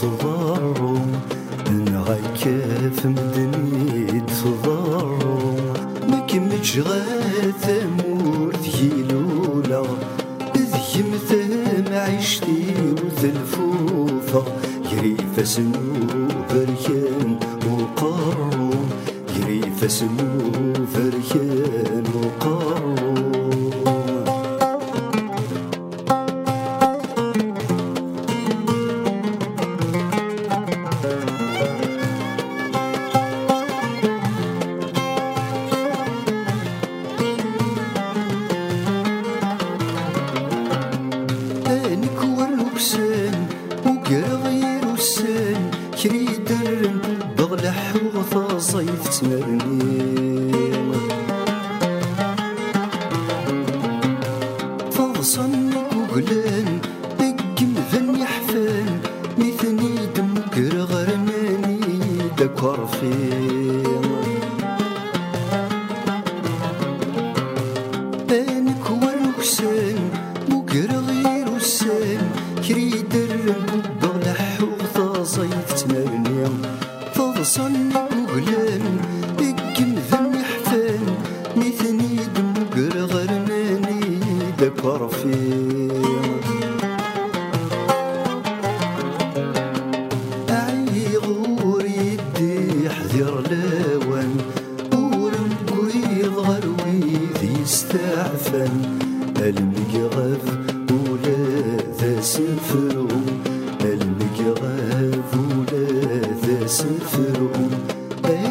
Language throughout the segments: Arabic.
تصدرو نغيكف مدني تصدرو ما كمتش غاث مور ذيلولا ذيم ثم عيشتي وذلفوفا يريف سنو بركان وقرو يريف سنو بركان وقرو كري درن بغلح وغطا صيف تمرني. فاضصن وقلن ذن يحفن ميثني دم قرا غرناني دكور فين. فاضصن وقلن اقم ذن يحفن ميثني دم قرا غرناني دكور فين أعي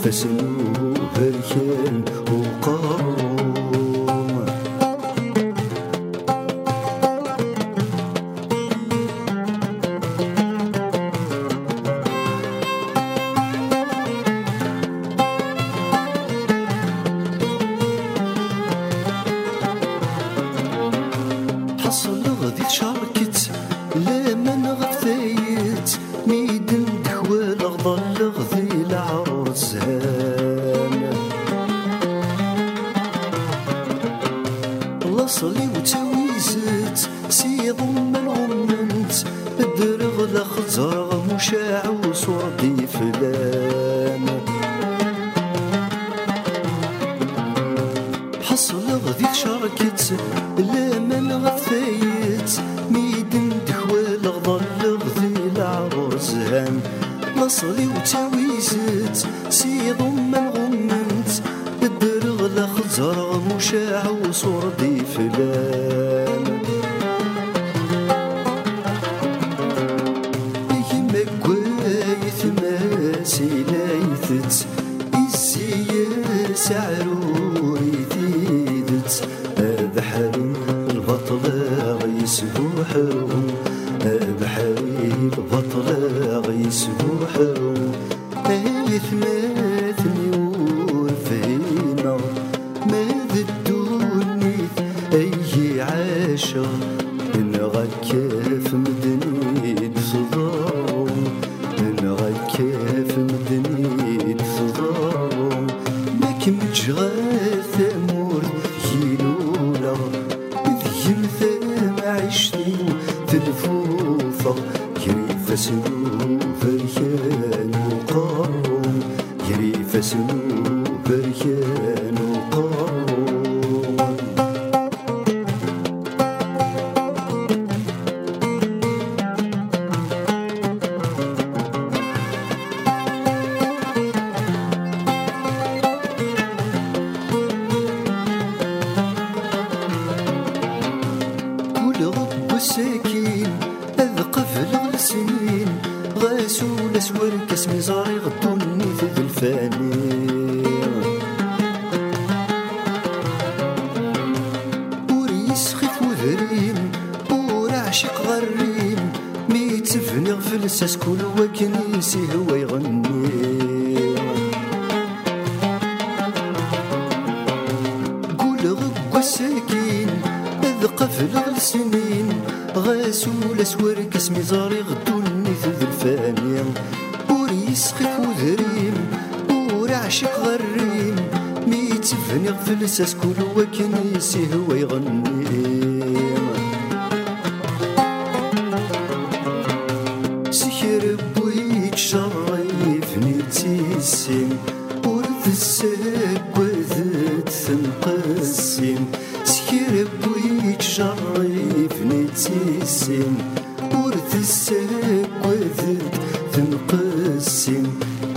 يريف سنو بركان وقارو حصل غدي تشاركت لصلي وتويزت سيض من غمنت الدرغ لخزر مشاع وصوردي فلان حصل غدي تشاركت لا من غثيت ميدن دخوال غضل غذي العرزان مصلي وتويزت سيض من غمنت الدرغ لخزر مشاع وصوردي فلان يما عاشر إن غكاف مدني تصدرهم إن غكاف مدني تصدرهم ما كمتش غاث مور يلولا ذيم ثام عشتي تلفوفة. يريف سنو رب ساكين أذقف الغلسين غاسول أسور كسمي زاري غدوني في الفاني وريس خف وذرين عاشق غريم مي تفني غفلساس كل وكنيسي هو يغني قول غب ساكين اذ قفل السنين غاسول اسورك اسمي زاري غدوني ذو الفاني ور يسخف وذريم ور عاشق غريم. مي تفني غفلساس كل وكنيسي هو يغني شريفني تيسم ورث الساق وذت تنقسم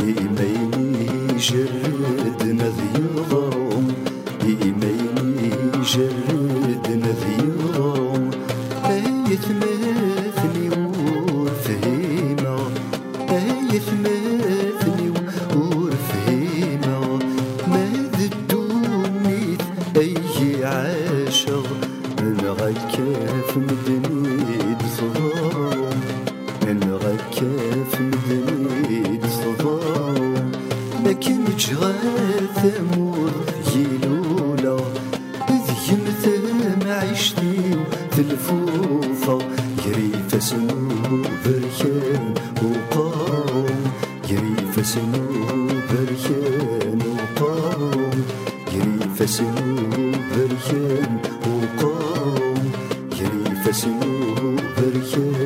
إيميني جردنا ذي ضرم إيميني جردنا ذي ضرم آية مدني بصغارهم الغكاف مدني بصغارهم لكن جغاث أمور يلولا ذي مثل عشتي في الفوفة يريف سنو بركان وقارم يريف سنو بركان وقارم يريف سنو بركان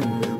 بركان